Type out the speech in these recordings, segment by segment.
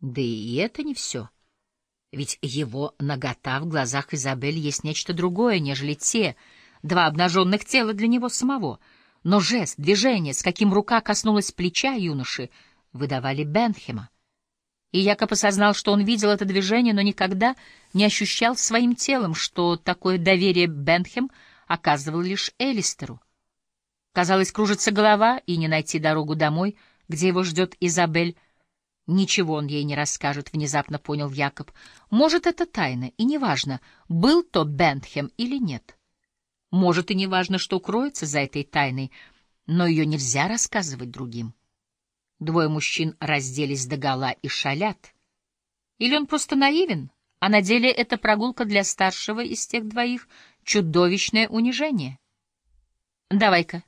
Да и это не все. Ведь его нагота в глазах Изабель есть нечто другое, нежели те два обнаженных тела для него самого. Но жест, движение, с каким рука коснулась плеча юноши, выдавали Бенхема. И Якоб осознал, что он видел это движение, но никогда не ощущал своим телом, что такое доверие Бенхем оказывал лишь Элистеру. Казалось, кружится голова, и не найти дорогу домой, где его ждет Изабель. Ничего он ей не расскажет, внезапно понял Якоб. Может, это тайна, и неважно, был то Бентхем или нет. Может, и неважно, что кроется за этой тайной, но ее нельзя рассказывать другим. Двое мужчин разделись догола и шалят. Или он просто наивен, а на деле это прогулка для старшего из тех двоих — чудовищное унижение. Давай-ка,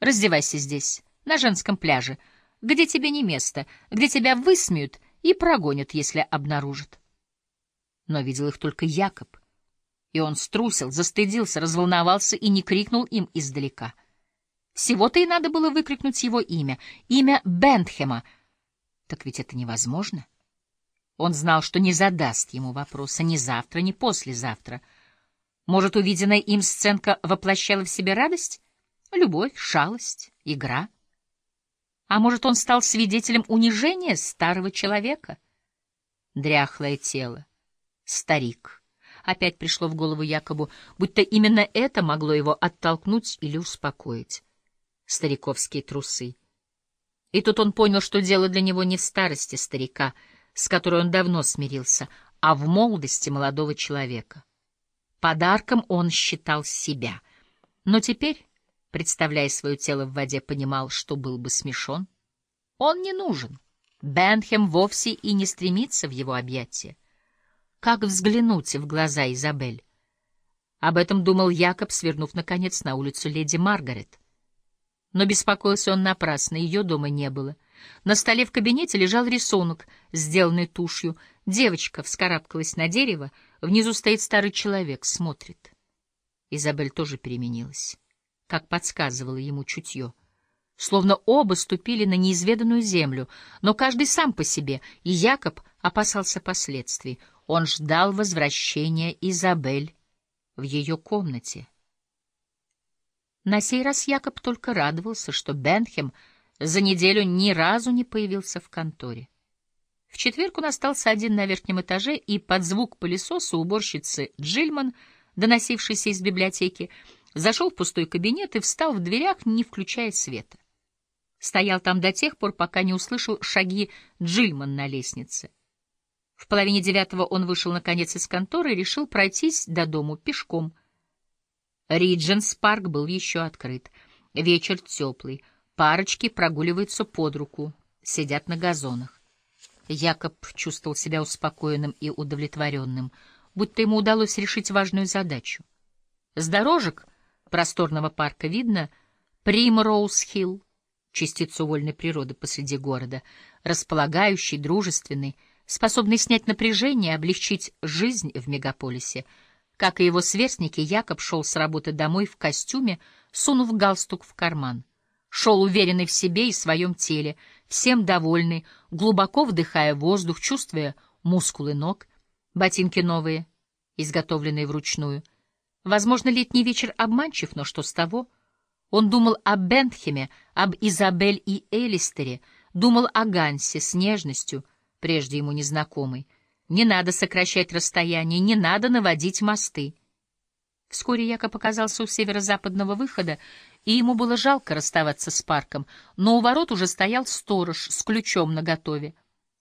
раздевайся здесь, на женском пляже, где тебе не место, где тебя высмеют и прогонят, если обнаружат. Но видел их только Якоб, и он струсил, застыдился, разволновался и не крикнул им издалека — всего-то и надо было выкрикнуть его имя, имя Бентхема. Так ведь это невозможно. Он знал, что не задаст ему вопроса ни завтра, ни послезавтра. Может, увиденная им сценка воплощала в себе радость, любовь, шалость, игра? А может, он стал свидетелем унижения старого человека? Дряхлое тело, старик. Опять пришло в голову Якобу, будто именно это могло его оттолкнуть или успокоить стариковские трусы. И тут он понял, что дело для него не в старости старика, с которой он давно смирился, а в молодости молодого человека. Подарком он считал себя, но теперь, представляя свое тело в воде, понимал, что был бы смешон. Он не нужен. Бенхем вовсе и не стремится в его объятия. Как взглянуть в глаза Изабель? Об этом думал Якоб, свернув, наконец, на улицу леди Маргарет. Но беспокоился он напрасно, ее дома не было. На столе в кабинете лежал рисунок, сделанный тушью. Девочка вскарабкалась на дерево, внизу стоит старый человек, смотрит. Изабель тоже переменилась, как подсказывало ему чутье. Словно оба ступили на неизведанную землю, но каждый сам по себе, и Якоб опасался последствий. Он ждал возвращения Изабель в ее комнате. На сей раз Якоб только радовался, что Бенхем за неделю ни разу не появился в конторе. В четверг он остался один на верхнем этаже, и под звук пылесоса уборщицы Джильман, доносившейся из библиотеки, зашел в пустой кабинет и встал в дверях, не включая света. Стоял там до тех пор, пока не услышал шаги Джильман на лестнице. В половине девятого он вышел, наконец, из конторы и решил пройтись до дому пешком — Ридженс парк был еще открыт. Вечер теплый. Парочки прогуливаются под руку, сидят на газонах. Якоб чувствовал себя успокоенным и удовлетворенным, будто ему удалось решить важную задачу. С дорожек просторного парка видно Примроуз-Хилл, частицу вольной природы посреди города, располагающий, дружественный, способный снять напряжение, облегчить жизнь в мегаполисе — как и его сверстники, Якоб шел с работы домой в костюме, сунув галстук в карман. Шел уверенный в себе и своем теле, всем довольный, глубоко вдыхая воздух, чувствуя мускулы ног, ботинки новые, изготовленные вручную. Возможно, летний вечер обманчив, но что с того? Он думал о Бентхеме, об Изабель и Элистере, думал о Гансе с нежностью, прежде ему незнакомой, не надо сокращать расстояние, не надо наводить мосты. Вскоре Якоб оказался у северо-западного выхода, и ему было жалко расставаться с парком, но у ворот уже стоял сторож с ключом наготове.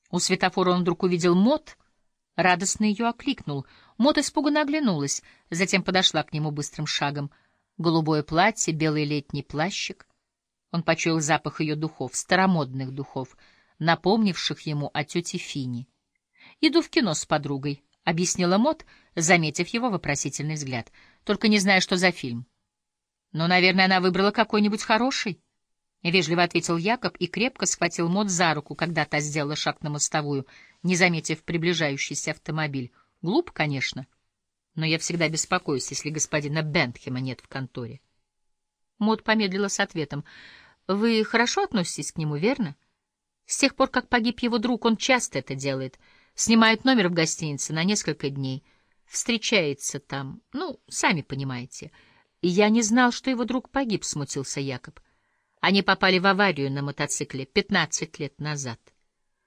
У светофора он вдруг увидел Мот, радостно ее окликнул. Мот испуганно оглянулась, затем подошла к нему быстрым шагом. Голубое платье, белый летний плащик. Он почуял запах ее духов, старомодных духов, напомнивших ему о тете Фине. «Иду в кино с подругой», — объяснила Мот, заметив его вопросительный взгляд. «Только не знаю, что за фильм». «Ну, наверное, она выбрала какой-нибудь хороший», — вежливо ответил Якоб и крепко схватил Мот за руку, когда та сделала шаг на мостовую, не заметив приближающийся автомобиль. Глуп, конечно, но я всегда беспокоюсь, если господина Бентхема нет в конторе. Мот помедлила с ответом. «Вы хорошо относитесь к нему, верно?» С тех пор, как погиб его друг, он часто это делает. Снимает номер в гостинице на несколько дней. Встречается там. Ну, сами понимаете. Я не знал, что его друг погиб, — смутился Якоб. Они попали в аварию на мотоцикле пятнадцать лет назад.